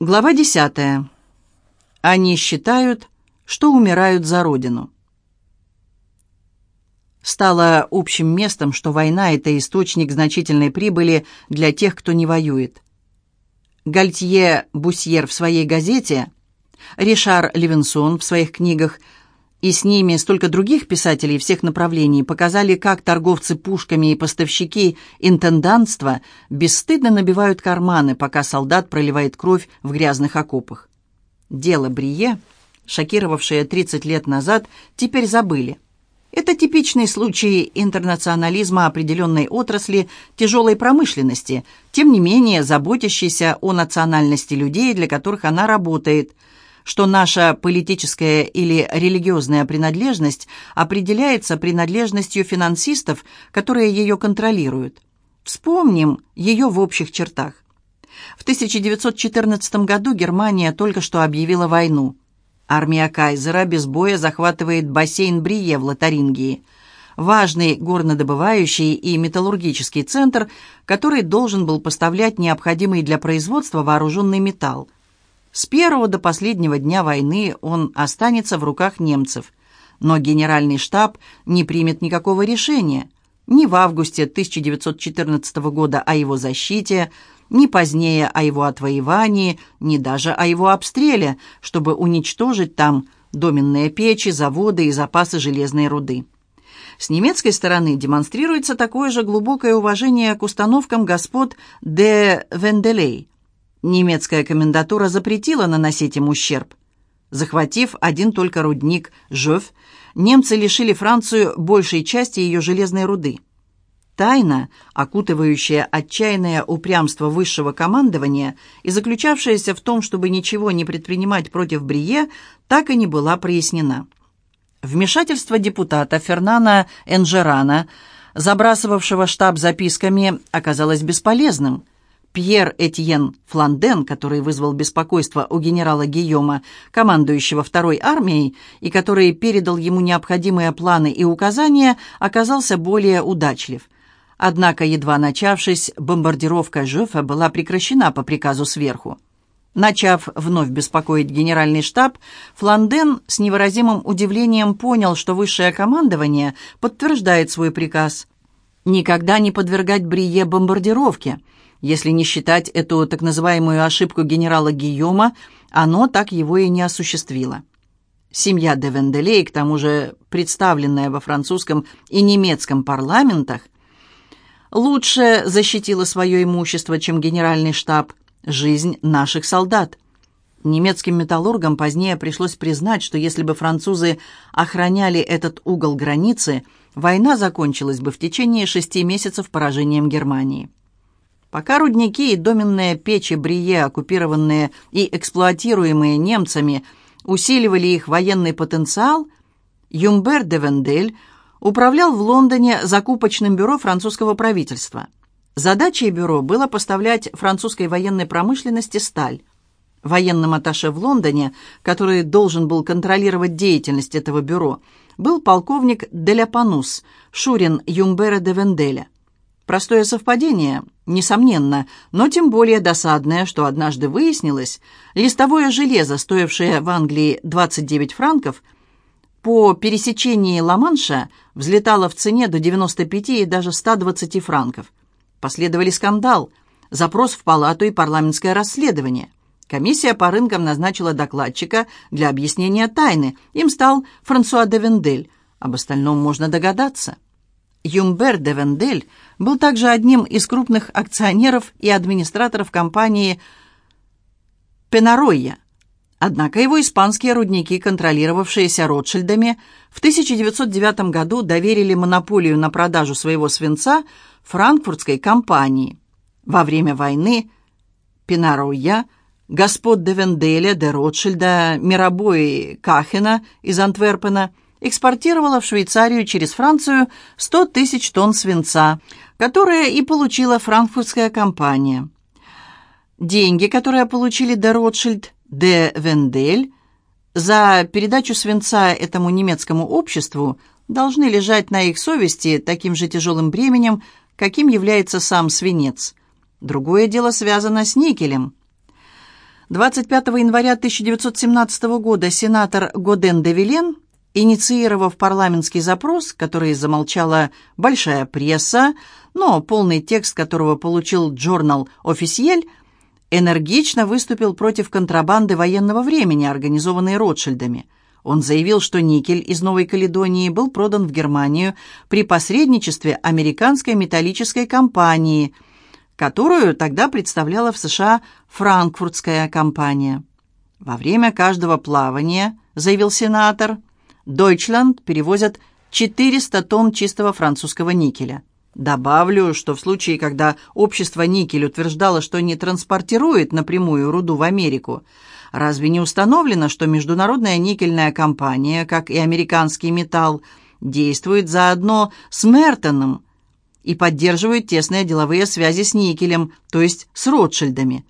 Глава 10. Они считают, что умирают за родину. Стало общим местом, что война – это источник значительной прибыли для тех, кто не воюет. Гальтье Бусьер в своей газете, Ришар Левинсон в своих книгах – и с ними столько других писателей всех направлений показали, как торговцы пушками и поставщики интендантства бесстыдно набивают карманы, пока солдат проливает кровь в грязных окопах. Дело Брие, шокировавшее 30 лет назад, теперь забыли. Это типичный случай интернационализма определенной отрасли тяжелой промышленности, тем не менее заботящейся о национальности людей, для которых она работает – что наша политическая или религиозная принадлежность определяется принадлежностью финансистов, которые ее контролируют. Вспомним ее в общих чертах. В 1914 году Германия только что объявила войну. Армия Кайзера без боя захватывает бассейн Брие в Лотарингии – важный горнодобывающий и металлургический центр, который должен был поставлять необходимый для производства вооруженный металл. С первого до последнего дня войны он останется в руках немцев. Но генеральный штаб не примет никакого решения. Ни в августе 1914 года о его защите, ни позднее о его отвоевании, ни даже о его обстреле, чтобы уничтожить там доменные печи, заводы и запасы железной руды. С немецкой стороны демонстрируется такое же глубокое уважение к установкам господ де Венделей – Немецкая комендатура запретила наносить им ущерб. Захватив один только рудник Жёв, немцы лишили Францию большей части ее железной руды. Тайна, окутывающая отчаянное упрямство высшего командования и заключавшаяся в том, чтобы ничего не предпринимать против Брие, так и не была прояснена. Вмешательство депутата Фернана Энжерана, забрасывавшего штаб записками, оказалось бесполезным – Пьер Этьен Фланден, который вызвал беспокойство у генерала Гийома, командующего второй армией, и который передал ему необходимые планы и указания, оказался более удачлив. Однако, едва начавшись, бомбардировка Жёфа была прекращена по приказу сверху. Начав вновь беспокоить генеральный штаб, Фланден с невыразимым удивлением понял, что высшее командование подтверждает свой приказ. Никогда не подвергать Брие бомбардировке – если не считать эту так называемую ошибку генерала Гийома, оно так его и не осуществило. Семья де Венделей, к тому же представленная во французском и немецком парламентах, лучше защитила свое имущество, чем генеральный штаб, жизнь наших солдат. Немецким металлургам позднее пришлось признать, что если бы французы охраняли этот угол границы, война закончилась бы в течение шести месяцев поражением Германии. Пока рудники и доменные печи Брие, оккупированные и эксплуатируемые немцами, усиливали их военный потенциал, Юмбер де Вендель управлял в Лондоне закупочным бюро французского правительства. Задачей бюро было поставлять французской военной промышленности сталь. Военным атташе в Лондоне, который должен был контролировать деятельность этого бюро, был полковник Деляпанус, шурин Юмбера де Венделя. Простое совпадение, несомненно, но тем более досадное, что однажды выяснилось, листовое железо, стоившее в Англии 29 франков, по пересечении Ла-Манша взлетало в цене до 95 и даже 120 франков. Последовали скандал, запрос в палату и парламентское расследование. Комиссия по рынкам назначила докладчика для объяснения тайны. Им стал Франсуа де Вендель. Об остальном можно догадаться. Юмбер де Вендель был также одним из крупных акционеров и администраторов компании «Пенаройя». Однако его испанские рудники, контролировавшиеся Ротшильдами, в 1909 году доверили монополию на продажу своего свинца франкфуртской компании. Во время войны Пенаройя, господ де Венделя, де Ротшильда, Мирабо Кахена из Антверпена – экспортировала в Швейцарию через Францию 100 тысяч тонн свинца, которые и получила франкфуртская компания. Деньги, которые получили де Ротшильд, де Вендель, за передачу свинца этому немецкому обществу должны лежать на их совести таким же тяжелым бременем, каким является сам свинец. Другое дело связано с никелем. 25 января 1917 года сенатор Годен де Вилен, инициировав парламентский запрос, который замолчала большая пресса, но полный текст которого получил журнал «Официель», энергично выступил против контрабанды военного времени, организованной Ротшильдами. Он заявил, что никель из Новой Каледонии был продан в Германию при посредничестве американской металлической компании, которую тогда представляла в США франкфуртская компания. Во время каждого плавания, заявил сенатор, Deutschland перевозят 400 тонн чистого французского никеля. Добавлю, что в случае, когда общество «Никель» утверждало, что не транспортирует напрямую руду в Америку, разве не установлено, что Международная никельная компания, как и американский металл, действует заодно с Мертоном и поддерживает тесные деловые связи с никелем, то есть с Ротшильдами?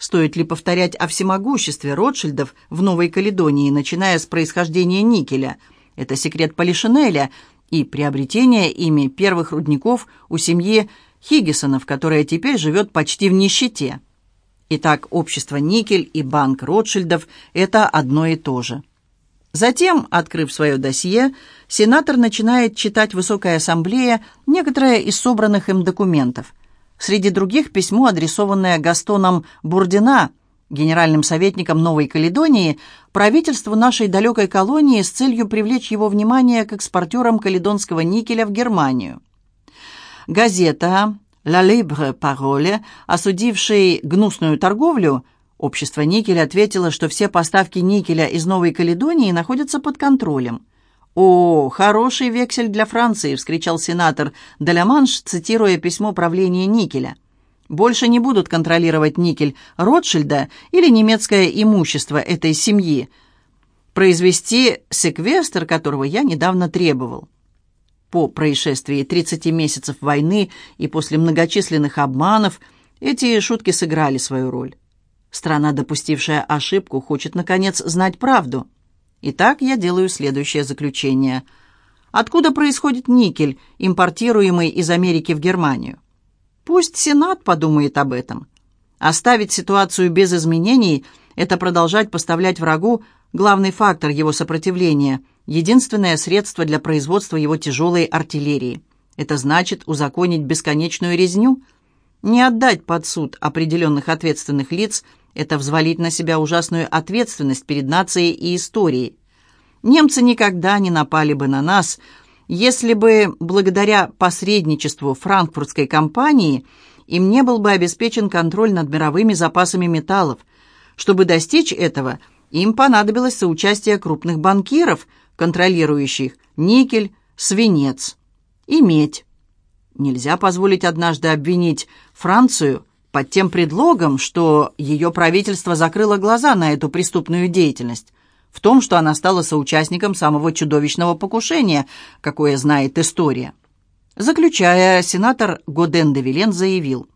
Стоит ли повторять о всемогуществе Ротшильдов в Новой Каледонии, начиная с происхождения никеля? Это секрет Полишинеля – и приобретение ими первых рудников у семьи Хиггисонов, которая теперь живет почти в нищете. Итак, общество «Никель» и банк Ротшильдов – это одно и то же. Затем, открыв свое досье, сенатор начинает читать Высокой Ассамблее некоторые из собранных им документов. Среди других письмо, адресованное Гастоном Бурдина, генеральным советником Новой Каледонии, правительству нашей далекой колонии с целью привлечь его внимание к экспортерам каледонского никеля в Германию. Газета «La Libre Parole», осудившей гнусную торговлю, общество никеля ответило, что все поставки никеля из Новой Каледонии находятся под контролем. «О, хороший вексель для Франции!» — вскричал сенатор Деляманш, цитируя письмо правления никеля – больше не будут контролировать никель Ротшильда или немецкое имущество этой семьи, произвести секвестр, которого я недавно требовал. По происшествии 30 месяцев войны и после многочисленных обманов эти шутки сыграли свою роль. Страна, допустившая ошибку, хочет, наконец, знать правду. Итак, я делаю следующее заключение. Откуда происходит никель, импортируемый из Америки в Германию? Пусть Сенат подумает об этом. Оставить ситуацию без изменений – это продолжать поставлять врагу главный фактор его сопротивления, единственное средство для производства его тяжелой артиллерии. Это значит узаконить бесконечную резню. Не отдать под суд определенных ответственных лиц – это взвалить на себя ужасную ответственность перед нацией и историей. Немцы никогда не напали бы на нас – если бы благодаря посредничеству франкфуртской компании им не был бы обеспечен контроль над мировыми запасами металлов. Чтобы достичь этого, им понадобилось соучастие крупных банкиров, контролирующих никель, свинец и медь. Нельзя позволить однажды обвинить Францию под тем предлогом, что ее правительство закрыло глаза на эту преступную деятельность в том, что она стала соучастником самого чудовищного покушения, какое знает история. Заключая, сенатор Годен де Вилен заявил,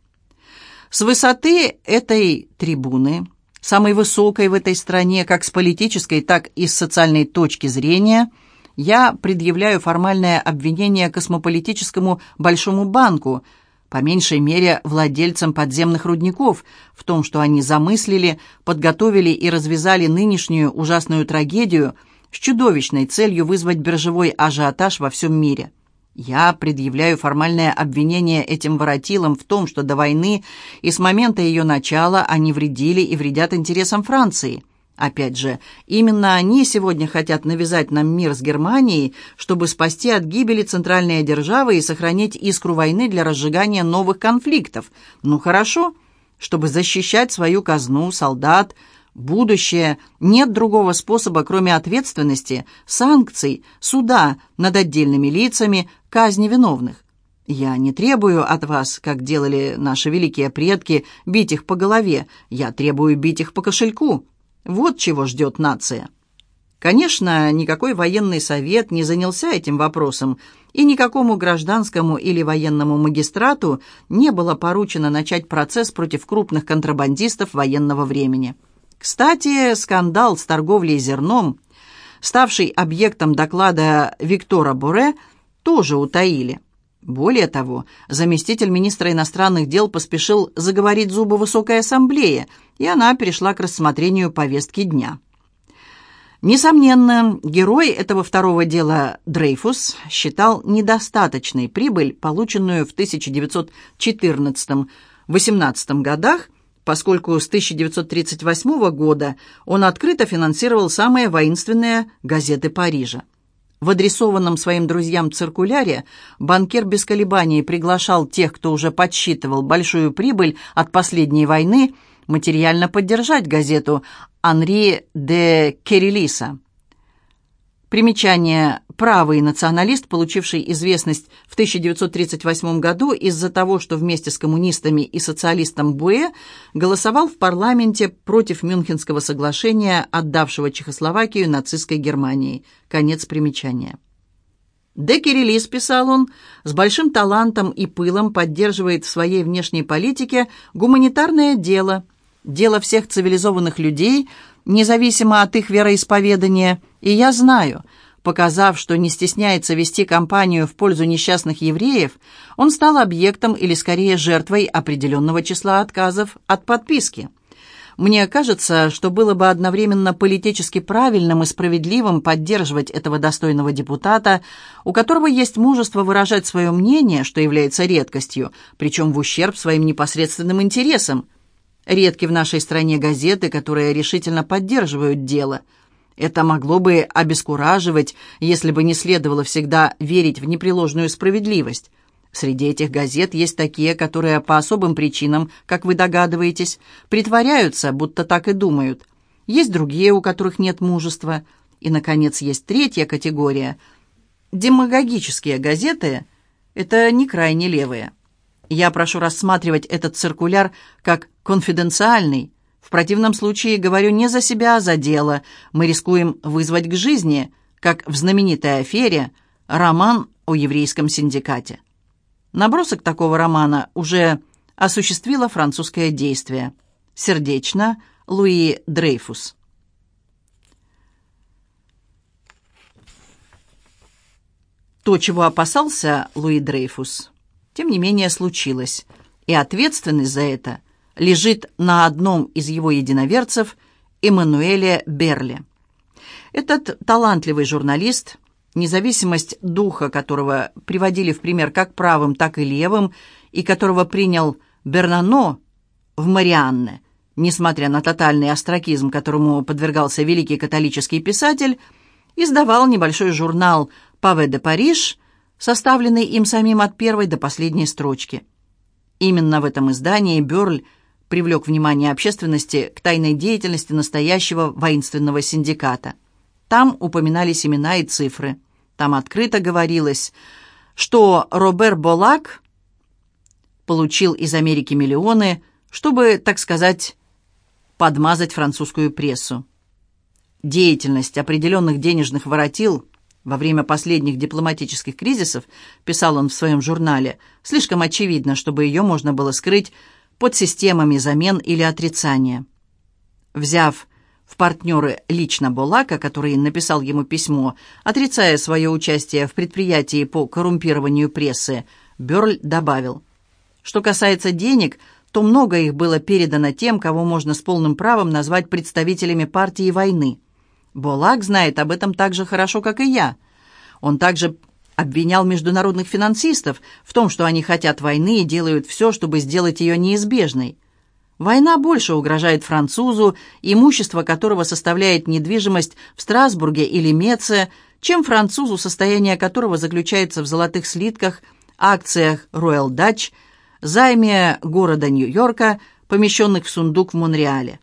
«С высоты этой трибуны, самой высокой в этой стране, как с политической, так и с социальной точки зрения, я предъявляю формальное обвинение космополитическому Большому банку – по меньшей мере владельцам подземных рудников, в том, что они замыслили, подготовили и развязали нынешнюю ужасную трагедию с чудовищной целью вызвать биржевой ажиотаж во всем мире. Я предъявляю формальное обвинение этим воротилам в том, что до войны и с момента ее начала они вредили и вредят интересам Франции – Опять же, именно они сегодня хотят навязать нам мир с Германией, чтобы спасти от гибели центральные державы и сохранить искру войны для разжигания новых конфликтов. Ну хорошо, чтобы защищать свою казну, солдат, будущее. Нет другого способа, кроме ответственности, санкций, суда над отдельными лицами, казни виновных. Я не требую от вас, как делали наши великие предки, бить их по голове. Я требую бить их по кошельку. Вот чего ждет нация. Конечно, никакой военный совет не занялся этим вопросом, и никакому гражданскому или военному магистрату не было поручено начать процесс против крупных контрабандистов военного времени. Кстати, скандал с торговлей зерном, ставший объектом доклада Виктора Боре, тоже утаили. Более того, заместитель министра иностранных дел поспешил заговорить зубы Высокой Ассамблее, и она перешла к рассмотрению повестки дня. Несомненно, герой этого второго дела Дрейфус считал недостаточной прибыль, полученную в 1914-18 годах, поскольку с 1938 года он открыто финансировал самые воинственные газеты Парижа. В адресованном своим друзьям циркуляре банкир без колебаний приглашал тех, кто уже подсчитывал большую прибыль от последней войны, материально поддержать газету Анри де Керелиса. Примечание. Правый националист, получивший известность в 1938 году из-за того, что вместе с коммунистами и социалистом Буэ голосовал в парламенте против Мюнхенского соглашения, отдавшего Чехословакию нацистской Германии. Конец примечания. Де Кириллис, писал он, с большим талантом и пылом поддерживает в своей внешней политике гуманитарное дело, дело всех цивилизованных людей, независимо от их вероисповедания, и я знаю, показав, что не стесняется вести кампанию в пользу несчастных евреев, он стал объектом или скорее жертвой определенного числа отказов от подписки. Мне кажется, что было бы одновременно политически правильным и справедливым поддерживать этого достойного депутата, у которого есть мужество выражать свое мнение, что является редкостью, причем в ущерб своим непосредственным интересам. Редки в нашей стране газеты, которые решительно поддерживают дело. Это могло бы обескураживать, если бы не следовало всегда верить в непреложную справедливость. Среди этих газет есть такие, которые по особым причинам, как вы догадываетесь, притворяются, будто так и думают. Есть другие, у которых нет мужества. И, наконец, есть третья категория. Демагогические газеты – это не крайне левые. Я прошу рассматривать этот циркуляр как конфиденциальный. В противном случае говорю не за себя, а за дело. Мы рискуем вызвать к жизни, как в знаменитой афере, роман о еврейском синдикате. Набросок такого романа уже осуществило французское действие. Сердечно, Луи Дрейфус. То, чего опасался Луи Дрейфус, тем не менее случилось, и ответственность за это лежит на одном из его единоверцев, Эммануэле Берле. Этот талантливый журналист – независимость духа которого приводили в пример как правым, так и левым, и которого принял Бернано в Марианне, несмотря на тотальный остракизм, которому подвергался великий католический писатель, издавал небольшой журнал «Паве де Париж», составленный им самим от первой до последней строчки. Именно в этом издании Берль привлек внимание общественности к тайной деятельности настоящего воинственного синдиката. Там упоминались имена и цифры. Там открыто говорилось, что Робер Болак получил из Америки миллионы, чтобы, так сказать, подмазать французскую прессу. Деятельность определенных денежных воротил во время последних дипломатических кризисов, писал он в своем журнале, слишком очевидно, чтобы ее можно было скрыть под системами замен или отрицания. Взяв в партнеры лично Болака, который написал ему письмо, отрицая свое участие в предприятии по коррумпированию прессы, Берль добавил, что касается денег, то много их было передано тем, кого можно с полным правом назвать представителями партии войны. Болак знает об этом так же хорошо, как и я. Он также обвинял международных финансистов в том, что они хотят войны и делают все, чтобы сделать ее неизбежной. Война больше угрожает французу, имущество которого составляет недвижимость в Страсбурге или Меце, чем французу, состояние которого заключается в золотых слитках, акциях Royal Dutch, займе города Нью-Йорка, помещенных в сундук в Монреале.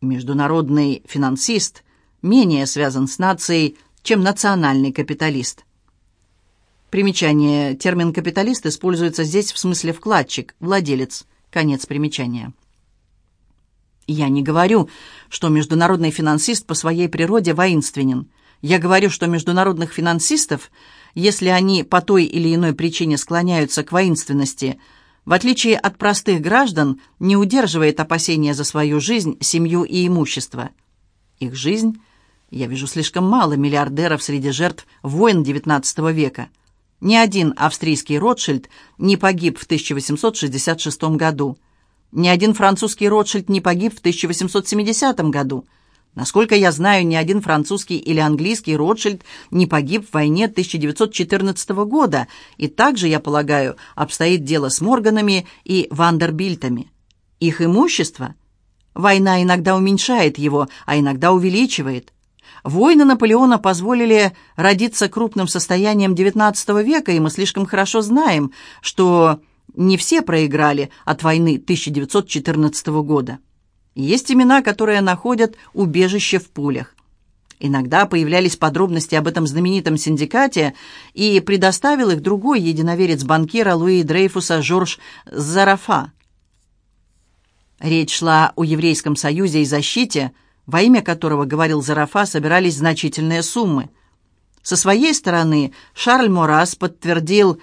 Международный финансист менее связан с нацией, чем национальный капиталист. Примечание. Термин «капиталист» используется здесь в смысле «вкладчик», «владелец». Конец примечания. Я не говорю, что международный финансист по своей природе воинственен. Я говорю, что международных финансистов, если они по той или иной причине склоняются к воинственности, в отличие от простых граждан, не удерживает опасения за свою жизнь, семью и имущество. Их жизнь... Я вижу слишком мало миллиардеров среди жертв войн XIX века – ни один австрийский Ротшильд не погиб в 1866 году. Ни один французский Ротшильд не погиб в 1870 году. Насколько я знаю, ни один французский или английский Ротшильд не погиб в войне 1914 года, и также, я полагаю, обстоит дело с Морганами и Вандербильтами. Их имущество? Война иногда уменьшает его, а иногда увеличивает. Войны Наполеона позволили родиться крупным состоянием XIX века, и мы слишком хорошо знаем, что не все проиграли от войны 1914 года. Есть имена, которые находят убежище в пулях. Иногда появлялись подробности об этом знаменитом синдикате, и предоставил их другой единоверец банкира Луи Дрейфуса Жорж Зарафа. Речь шла о Еврейском союзе и защите, во имя которого, говорил Зарафа, собирались значительные суммы. Со своей стороны Шарль Морас подтвердил,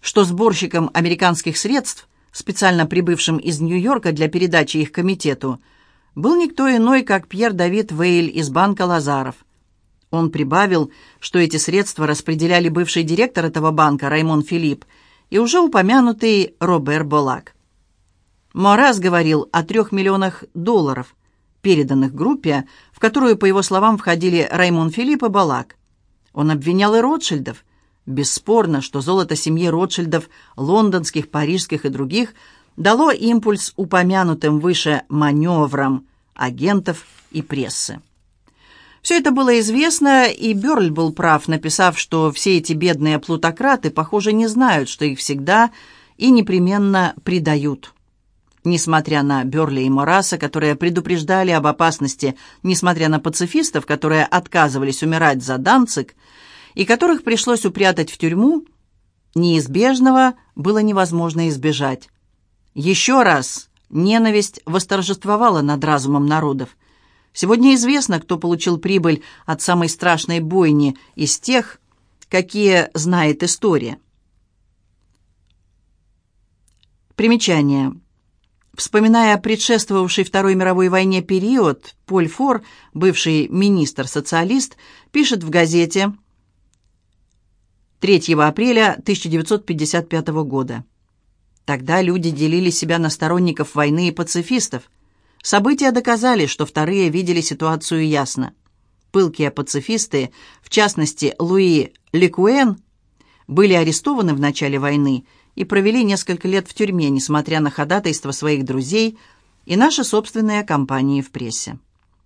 что сборщиком американских средств – специально прибывшим из Нью-Йорка для передачи их комитету, был никто иной, как Пьер Давид Вейль из банка «Лазаров». Он прибавил, что эти средства распределяли бывший директор этого банка Раймон Филипп и уже упомянутый Робер Болак. Мораз говорил о трех миллионах долларов, переданных группе, в которую, по его словам, входили Раймон Филипп и Балак. Он обвинял и Ротшильдов, Бесспорно, что золото семьи Ротшильдов, лондонских, парижских и других, дало импульс упомянутым выше маневрам агентов и прессы. Все это было известно, и Берль был прав, написав, что все эти бедные плутократы, похоже, не знают, что их всегда и непременно предают. Несмотря на Берли и Мораса, которые предупреждали об опасности, несмотря на пацифистов, которые отказывались умирать за Данцик, и которых пришлось упрятать в тюрьму, неизбежного было невозможно избежать. Еще раз ненависть восторжествовала над разумом народов. Сегодня известно, кто получил прибыль от самой страшной бойни из тех, какие знает история. Примечание. Вспоминая предшествовавший Второй мировой войне период, Поль Фор, бывший министр-социалист, пишет в газете 3 апреля 1955 года. Тогда люди делили себя на сторонников войны и пацифистов. События доказали, что вторые видели ситуацию ясно. Пылкие пацифисты, в частности Луи Лекуэн, были арестованы в начале войны и провели несколько лет в тюрьме, несмотря на ходатайство своих друзей и наши собственные кампании в прессе.